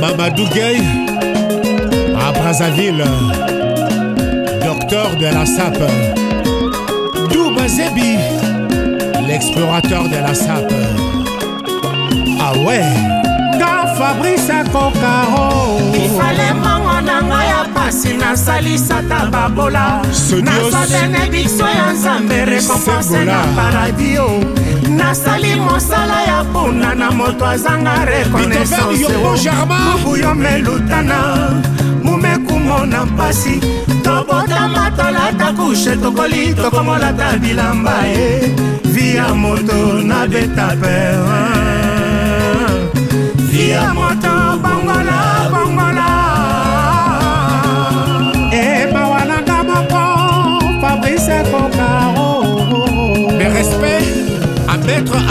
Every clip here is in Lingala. Mamadou Gueye à Brazzaville, docteur de la SAP. Douba Zebi, l'explorateur de la SAP. Ah ouais, dans Fabrice Cocaro. Il fallait makasi nasalisaka babola nasatene biso ya nzambe rekompanse na paradio nasali mosala ya mpunda na moto azanga rekonesansebuyo melutana mumekumona mpasi tobotama tolata kushe tokoli tokomolata bilamba ye via moto nabeta pere via moto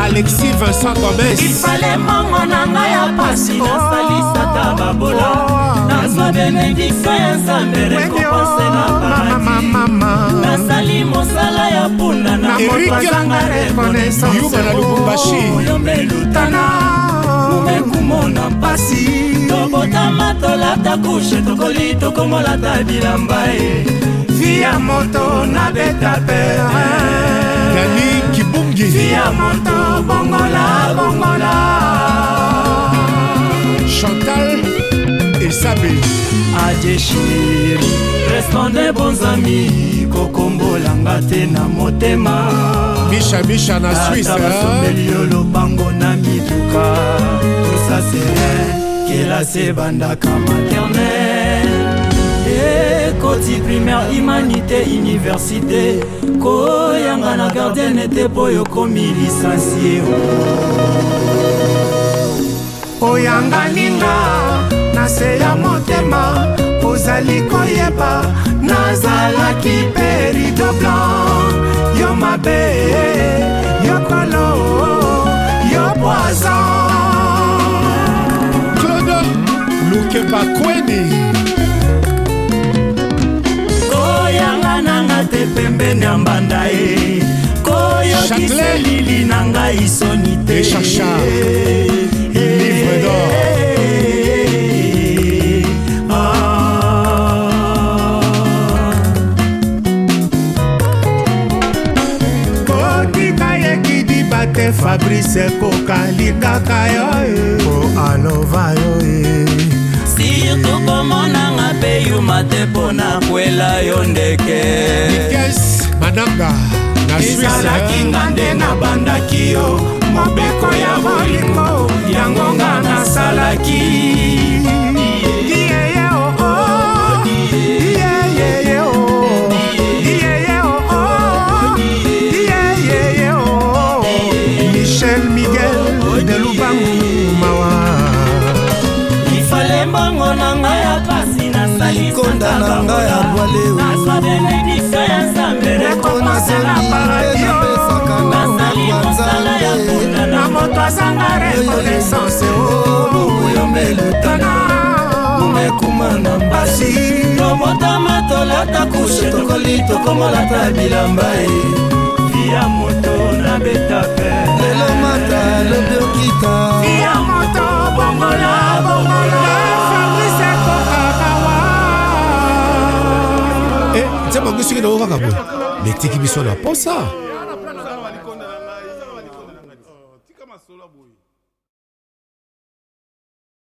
alexi vincent gomes ifale mbongo na ngai ya pasi nasalisaka babola oh. nazwa benediktio ya nzambe rekompense na oh, paradis nasali mosala ya mpunda na moto azanga rekonesanceyombelutana oh, momekumona mpasi tobotama tolata kushe tokoli tokomolata bilamba e vi ya moto nabeta pere mingi tia moto bongola bongola chantal esabe adeshir responde bonzami kokombolanga te na motema mishamisa na swisseasomeli yo lobango na mituka tosasere kelase ebandaka maternel ekoti primaire humanité université koyanga na gardienne ete mpo yokomi lisansie oyanganinga na se ya motema ozali koyeba nazalaki mpe rido blanc yo mabe yo kolo yo poison clodo luke bakweni te pembeni ya mbanda ye koyokiselili na ngai soni te eh, eh, eh, livre d'or ah. te fabrice ekokalikaka yo po e. alova yo e. sirtukomona te mpo na kwela yo ndeke ezalaki eh? nga nde nabandaki yo mobeko ya bolingo yango nga nasalaki libota na ngai ya bwaleokonaseliepesaka nangakanzambe na moto azanga rekonaissance oyo melutana mekuma na mpasi tomotama tolata kushe tokoli tokomolata bilamba e ya moto nabeta pe lelo mata lobokita ya moto bongola bango soki nango kaka boye metiki biso na mposa